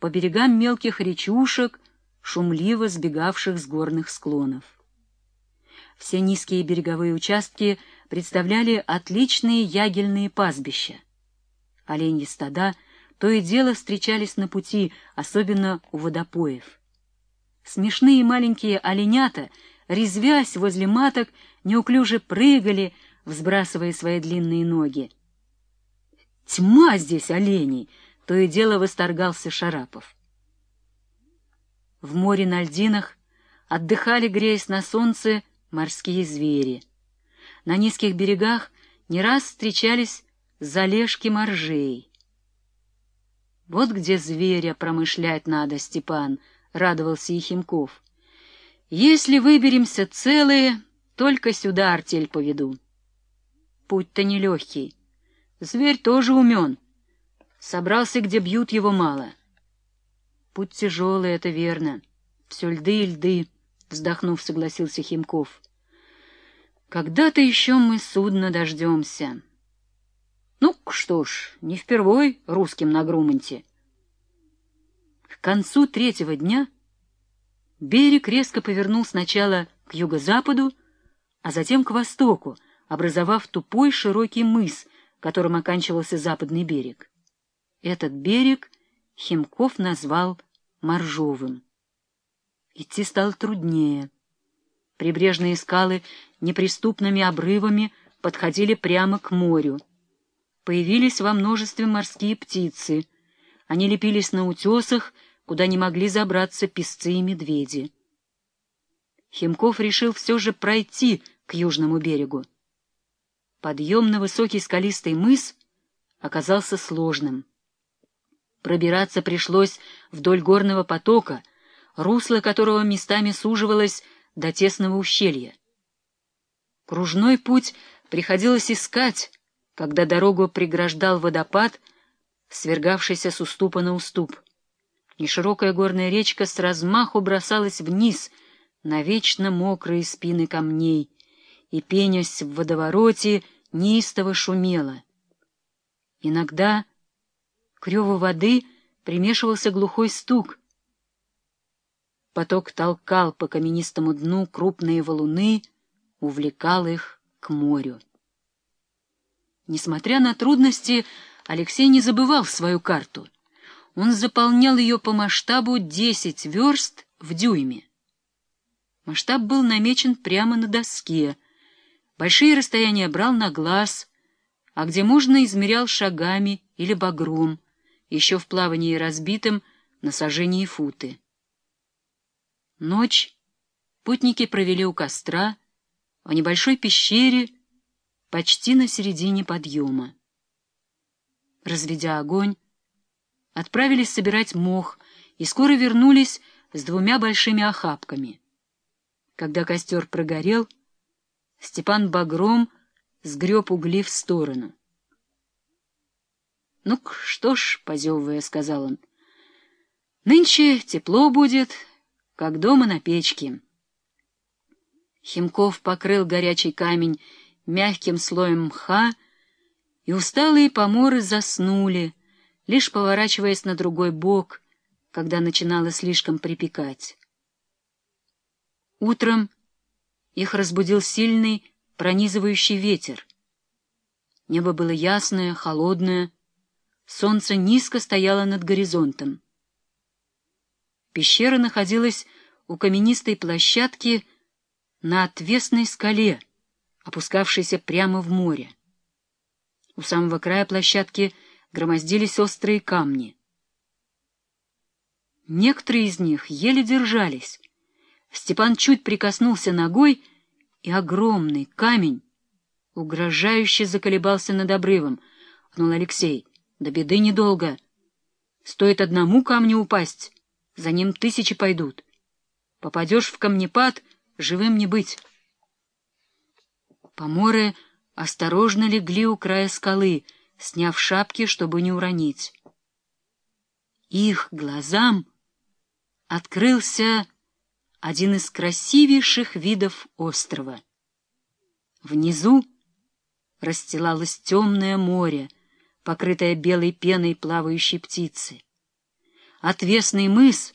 по берегам мелких речушек, шумливо сбегавших с горных склонов. Все низкие береговые участки представляли отличные ягельные пастбища. Оленьи стада то и дело встречались на пути, особенно у водопоев. Смешные маленькие оленята, резвясь возле маток, неуклюже прыгали, взбрасывая свои длинные ноги. «Тьма здесь оленей!» — то и дело восторгался Шарапов. В море на льдинах отдыхали, греясь на солнце, морские звери. На низких берегах не раз встречались залежки моржей. «Вот где зверя промышлять надо, Степан», — радовался Ехимков. «Если выберемся целые, только сюда артель поведу». Путь-то нелегкий. Зверь тоже умен. Собрался, где бьют его мало. Путь тяжелый, это верно. Все льды и льды, — вздохнув, согласился Химков. Когда-то еще мы судно дождемся. Ну, что ж, не впервой русским на Грумонте. К концу третьего дня берег резко повернул сначала к юго-западу, а затем к востоку, образовав тупой широкий мыс, которым оканчивался западный берег. Этот берег Химков назвал Моржовым. Идти стало труднее. Прибрежные скалы неприступными обрывами подходили прямо к морю. Появились во множестве морские птицы. Они лепились на утесах, куда не могли забраться песцы и медведи. Химков решил все же пройти к южному берегу. Подъем на высокий скалистый мыс оказался сложным. Пробираться пришлось вдоль горного потока, русло которого местами суживалось до тесного ущелья. Кружной путь приходилось искать, когда дорогу преграждал водопад, свергавшийся с уступа на уступ. Неширокая горная речка с размаху бросалась вниз на вечно мокрые спины камней, и, пенясь в водовороте, неистово шумела. Иногда к реву воды примешивался глухой стук. Поток толкал по каменистому дну крупные валуны, увлекал их к морю. Несмотря на трудности, Алексей не забывал свою карту. Он заполнял ее по масштабу 10 верст в дюйме. Масштаб был намечен прямо на доске. Большие расстояния брал на глаз, а где можно измерял шагами или багром, еще в плавании разбитым на сожжении футы. Ночь путники провели у костра, в небольшой пещере, почти на середине подъема. Разведя огонь, отправились собирать мох и скоро вернулись с двумя большими охапками. Когда костер прогорел, Степан багром сгреб угли в сторону. — Ну, что ж, — позевывая, — сказал он, — нынче тепло будет, как дома на печке. Химков покрыл горячий камень мягким слоем мха, и усталые поморы заснули, лишь поворачиваясь на другой бок, когда начинало слишком припекать. Утром их разбудил сильный пронизывающий ветер. Небо было ясное, холодное, солнце низко стояло над горизонтом. Пещера находилась у каменистой площадки, на отвесной скале, опускавшейся прямо в море. У самого края площадки громоздились острые камни. Некоторые из них еле держались. Степан чуть прикоснулся ногой, и огромный камень угрожающе заколебался над обрывом. Пнул Алексей. Да беды недолго. Стоит одному камню упасть, за ним тысячи пойдут. Попадешь в камнепад — живым не быть. Поморы осторожно легли у края скалы, сняв шапки, чтобы не уронить. Их глазам открылся один из красивейших видов острова. Внизу расстилалось темное море, покрытое белой пеной плавающей птицы. отвесный мыс